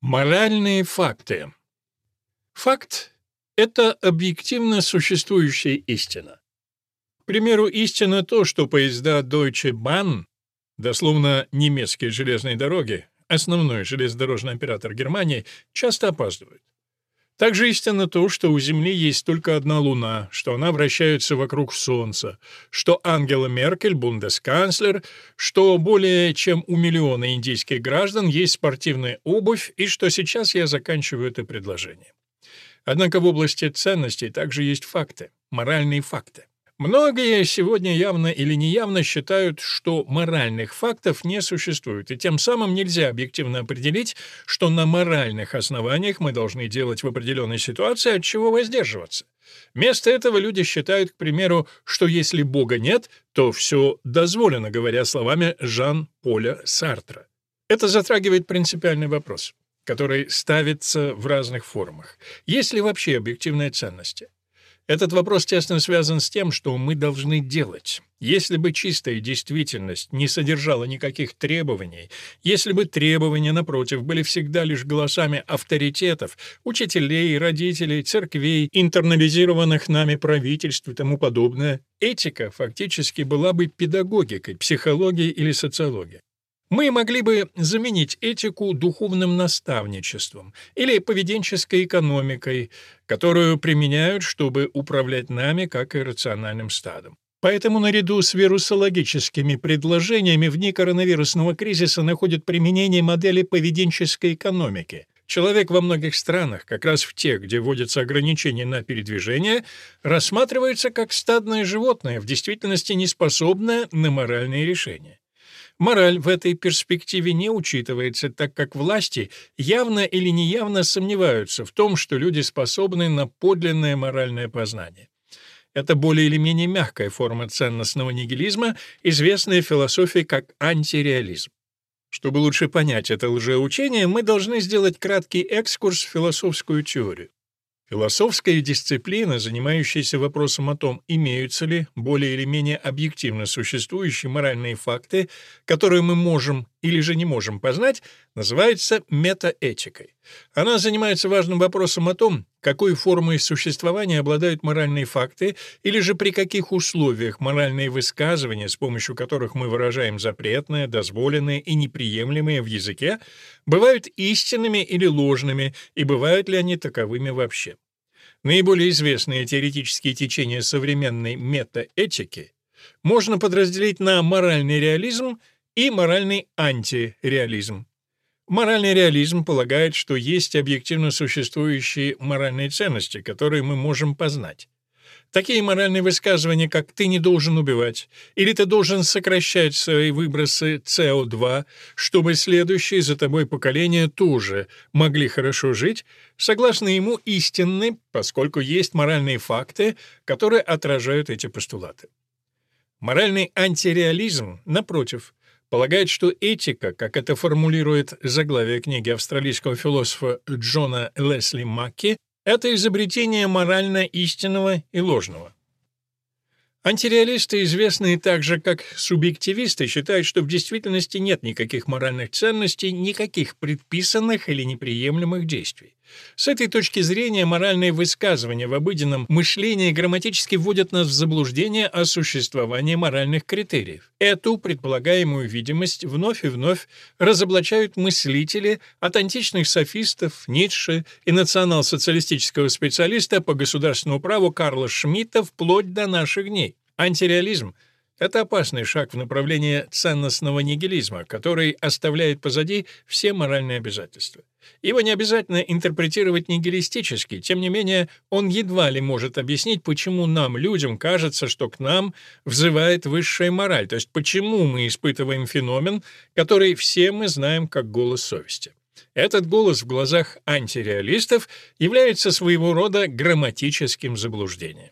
Моральные факты. Факт — это объективно существующая истина. К примеру, истина то, что поезда Deutsche Bahn, дословно немецкие железные дороги, основной железнодорожный оператор Германии, часто опаздывают. Также истинно то, что у Земли есть только одна Луна, что она вращается вокруг Солнца, что Ангела Меркель, бундесканцлер, что более чем у миллиона индийских граждан есть спортивная обувь и что сейчас я заканчиваю это предложение. Однако в области ценностей также есть факты, моральные факты. Многие сегодня явно или неявно считают, что моральных фактов не существует, и тем самым нельзя объективно определить, что на моральных основаниях мы должны делать в определенной ситуации, от чего воздерживаться. Вместо этого люди считают, к примеру, что если Бога нет, то все дозволено, говоря словами Жан-Поля Сартра. Это затрагивает принципиальный вопрос, который ставится в разных формах. Есть ли вообще объективные ценности? Этот вопрос тесно связан с тем, что мы должны делать. Если бы чистая действительность не содержала никаких требований, если бы требования, напротив, были всегда лишь голосами авторитетов, учителей, родителей, церквей, интернализированных нами правительств и тому подобное, этика фактически была бы педагогикой, психологией или социологией. Мы могли бы заменить этику духовным наставничеством или поведенческой экономикой, которую применяют, чтобы управлять нами как иррациональным стадом. Поэтому наряду с вирусологическими предложениями в дни коронавирусного кризиса находят применение модели поведенческой экономики. Человек во многих странах, как раз в тех, где вводятся ограничения на передвижение, рассматривается как стадное животное, в действительности не способное на моральные решения. Мораль в этой перспективе не учитывается, так как власти явно или неявно сомневаются в том, что люди способны на подлинное моральное познание. Это более или менее мягкая форма ценностного нигилизма, известная в философии как антиреализм. Чтобы лучше понять это лжеучение, мы должны сделать краткий экскурс в философскую теорию. Философская дисциплина, занимающаяся вопросом о том, имеются ли более или менее объективно существующие моральные факты, которые мы можем или же не можем познать, называется метаэтикой. Она занимается важным вопросом о том, какой формой существования обладают моральные факты или же при каких условиях моральные высказывания, с помощью которых мы выражаем запретное, дозволенное и неприемлемое в языке, бывают истинными или ложными, и бывают ли они таковыми вообще. Наиболее известные теоретические течения современной метаэтики можно подразделить на моральный реализм и моральный антиреализм. Моральный реализм полагает, что есть объективно существующие моральные ценности, которые мы можем познать. Такие моральные высказывания, как «ты не должен убивать» или «ты должен сокращать свои выбросы СО2, чтобы следующие за тобой поколения тоже могли хорошо жить», согласно ему истинны, поскольку есть моральные факты, которые отражают эти постулаты. Моральный антиреализм, напротив, полагает, что этика, как это формулирует заглавие книги австралийского философа Джона Лесли Макки, это изобретение морально истинного и ложного. Антиреалисты, известные также как субъективисты, считают, что в действительности нет никаких моральных ценностей, никаких предписанных или неприемлемых действий. С этой точки зрения моральные высказывания в обыденном мышлении грамматически вводят нас в заблуждение о существовании моральных критериев. Эту предполагаемую видимость вновь и вновь разоблачают мыслители от античных софистов Ницше и национал-социалистического специалиста по государственному праву Карла Шмидта вплоть до наших дней. Антиреализм — это опасный шаг в направлении ценностного нигилизма, который оставляет позади все моральные обязательства. Его не обязательно интерпретировать нигилистически, тем не менее, он едва ли может объяснить, почему нам, людям, кажется, что к нам взывает высшая мораль, то есть почему мы испытываем феномен, который все мы знаем как голос совести. Этот голос в глазах антиреалистов является своего рода грамматическим заблуждением.